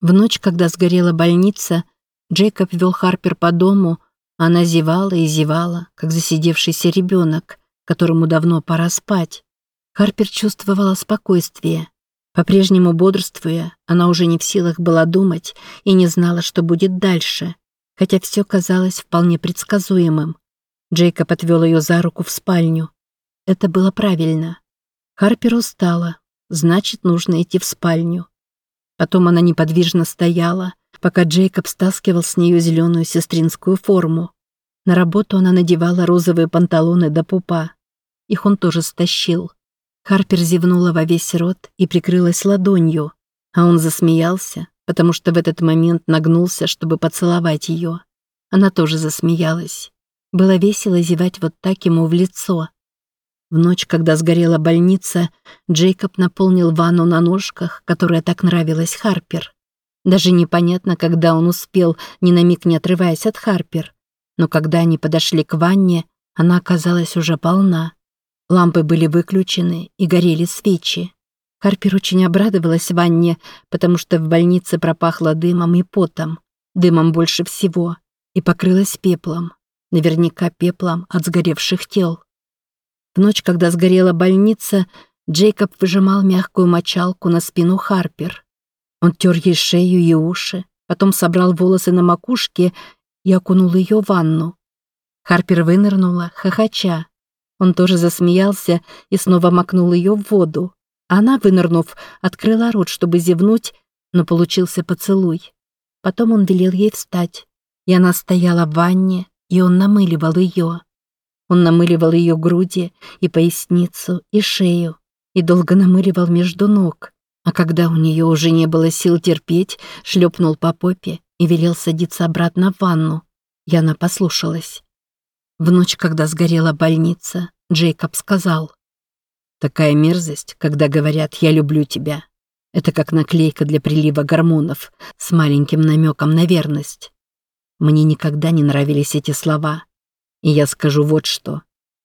В ночь, когда сгорела больница, Джейкоб вел Харпер по дому, а она зевала и зевала, как засидевшийся ребенок, которому давно пора спать. Харпер чувствовала спокойствие. По-прежнему бодрствуя, она уже не в силах была думать и не знала, что будет дальше, хотя все казалось вполне предсказуемым. Джейкоб отвел ее за руку в спальню. Это было правильно. Харпер устала, значит, нужно идти в спальню. Потом она неподвижно стояла, пока Джейкоб стаскивал с нее зеленую сестринскую форму. На работу она надевала розовые панталоны до пупа. Их он тоже стащил. Харпер зевнула во весь рот и прикрылась ладонью, а он засмеялся, потому что в этот момент нагнулся, чтобы поцеловать ее. Она тоже засмеялась. Было весело зевать вот так ему в лицо. В ночь, когда сгорела больница, Джейкоб наполнил ванну на ножках, которая так нравилась Харпер. Даже непонятно, когда он успел, ни на миг не отрываясь от Харпер. Но когда они подошли к ванне, она оказалась уже полна. Лампы были выключены и горели свечи. Харпер очень обрадовалась ванне, потому что в больнице пропахло дымом и потом. Дымом больше всего. И покрылась пеплом. Наверняка пеплом от сгоревших тел. Ночь, когда сгорела больница, Джейкоб выжимал мягкую мочалку на спину Харпер. Он тер ей шею и уши, потом собрал волосы на макушке и окунул ее в ванну. Харпер вынырнула, хохоча. Он тоже засмеялся и снова макнул ее в воду. Она, вынырнув, открыла рот, чтобы зевнуть, но получился поцелуй. Потом он велел ей встать, и она стояла в ванне, и он намыливал ее. Он намыливал ее груди и поясницу, и шею, и долго намыливал между ног, а когда у нее уже не было сил терпеть, шлепнул по попе и велел садиться обратно в ванну, и она послушалась. В ночь, когда сгорела больница, Джейкоб сказал, «Такая мерзость, когда говорят «я люблю тебя». Это как наклейка для прилива гормонов с маленьким намеком на верность. Мне никогда не нравились эти слова. И я скажу вот что.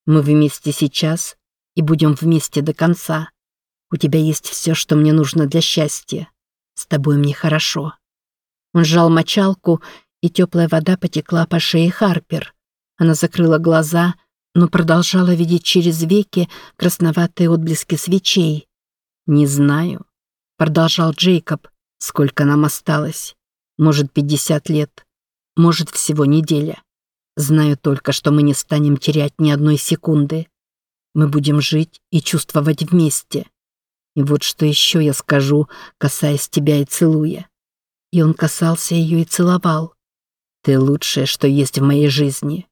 Мы вместе сейчас и будем вместе до конца. У тебя есть все, что мне нужно для счастья. С тобой мне хорошо». Он сжал мочалку, и теплая вода потекла по шее Харпер. Она закрыла глаза, но продолжала видеть через веки красноватые отблески свечей. «Не знаю», — продолжал Джейкоб, — «сколько нам осталось. Может, пятьдесят лет. Может, всего неделя. Знаю только, что мы не станем терять ни одной секунды. Мы будем жить и чувствовать вместе. И вот что еще я скажу, касаясь тебя и целуя». И он касался ее и целовал. «Ты лучшее, что есть в моей жизни.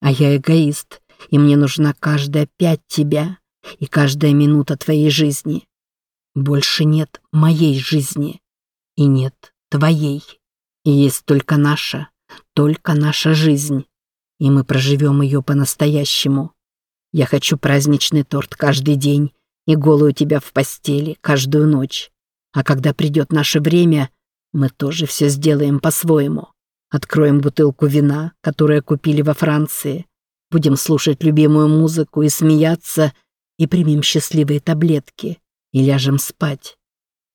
А я эгоист, и мне нужна каждая пять тебя и каждая минута твоей жизни. Больше нет моей жизни, и нет твоей. И есть только наша, только наша жизнь, и мы проживем ее по-настоящему. Я хочу праздничный торт каждый день и голую тебя в постели каждую ночь. А когда придет наше время, мы тоже все сделаем по-своему. Откроем бутылку вина, которую купили во Франции. Будем слушать любимую музыку и смеяться, и примем счастливые таблетки, и ляжем спать.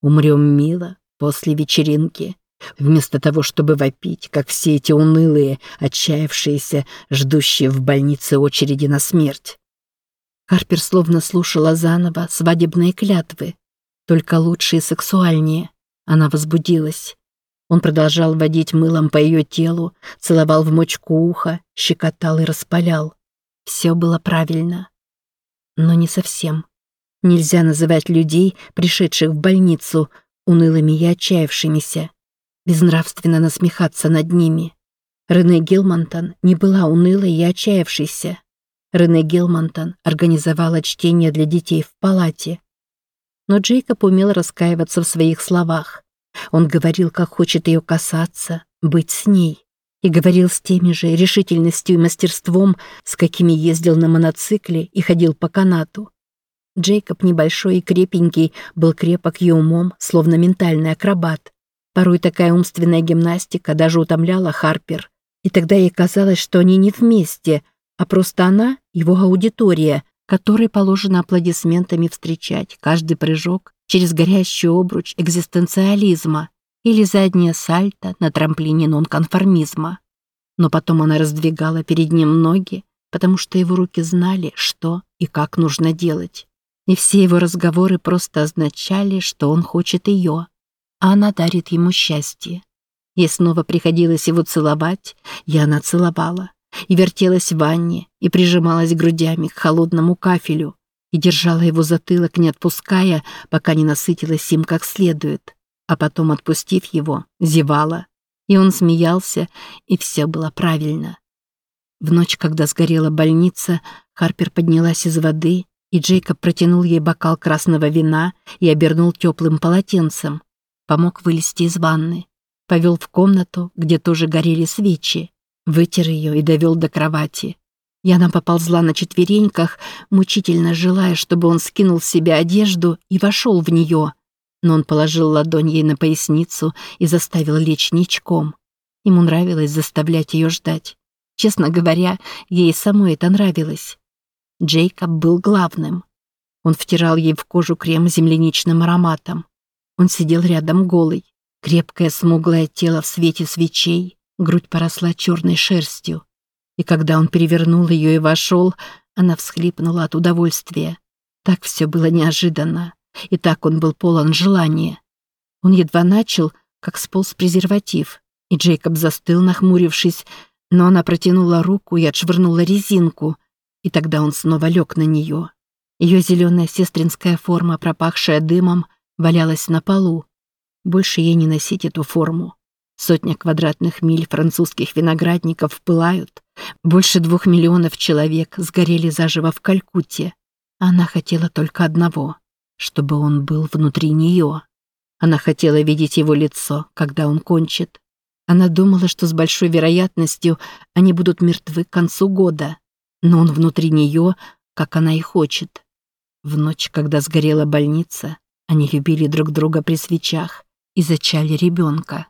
Умрем мило после вечеринки, вместо того, чтобы вопить, как все эти унылые, отчаявшиеся, ждущие в больнице очереди на смерть. Харпер словно слушала заново свадебные клятвы, только лучше и сексуальнее. Она возбудилась. Он продолжал водить мылом по ее телу, целовал в мочку уха, щекотал и распалял. Все было правильно. Но не совсем. Нельзя называть людей, пришедших в больницу, унылыми и отчаявшимися. Безнравственно насмехаться над ними. Рене Гилмонтон не была унылой и отчаявшейся. Рене Гилмонтон организовала чтение для детей в палате. Но Джейкоб умел раскаиваться в своих словах. Он говорил, как хочет ее касаться, быть с ней. И говорил с теми же решительностью и мастерством, с какими ездил на моноцикле и ходил по канату. Джейкоб, небольшой и крепенький, был крепок и умом, словно ментальный акробат. Порой такая умственная гимнастика даже утомляла Харпер. И тогда ей казалось, что они не вместе, а просто она, его аудитория, которой положено аплодисментами встречать каждый прыжок через горящий обруч экзистенциализма. или заднее сальто на трамплине нонконформизма. Но потом она раздвигала перед ним ноги, потому что его руки знали, что и как нужно делать. И все его разговоры просто означали, что он хочет ее, а она дарит ему счастье. Ей снова приходилось его целовать, и она целовала, и вертелась в ванне, и прижималась грудями к холодному кафелю, и держала его затылок, не отпуская, пока не насытилась им как следует, а потом, отпустив его, зевала. И он смеялся, и все было правильно. В ночь, когда сгорела больница, Харпер поднялась из воды, и Джейкоб протянул ей бокал красного вина и обернул теплым полотенцем. Помог вылезти из ванны повел в комнату, где тоже горели свечи, вытер ее и довел до кровати. И она поползла на четвереньках, мучительно желая, чтобы он скинул с себя одежду и вошел в нее. Но он положил ладонь ей на поясницу и заставил лечь ничком. Ему нравилось заставлять ее ждать. Честно говоря, ей самой это нравилось. Джейкоб был главным. Он втирал ей в кожу крем с земляничным ароматом. Он сидел рядом голый. Крепкое смуглое тело в свете свечей, грудь поросла черной шерстью. И когда он перевернул ее и вошел, она всхлипнула от удовольствия. Так все было неожиданно, и так он был полон желания. Он едва начал, как сполз презерватив, и Джейкоб застыл, нахмурившись, но она протянула руку и отшвырнула резинку, и тогда он снова лег на нее. Ее зеленая сестринская форма, пропахшая дымом, валялась на полу, больше ей не носить эту форму. Сотня квадратных миль французских виноградников пылают. Больше двух миллионов человек сгорели заживо в Калькутте. Она хотела только одного, чтобы он был внутри нее. Она хотела видеть его лицо, когда он кончит. Она думала, что с большой вероятностью они будут мертвы к концу года. Но он внутри нее, как она и хочет. В ночь, когда сгорела больница, они любили друг друга при свечах и зачали ребенка.